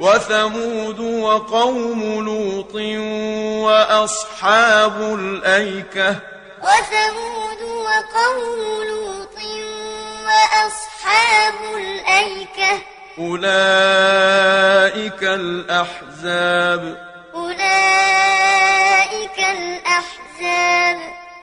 وثمود وقوم لوط وأصحاب الأيكة. وثمود وقوم لوط وأصحاب الأيكة. أولئك الأحزاب. أولئك الأحزاب.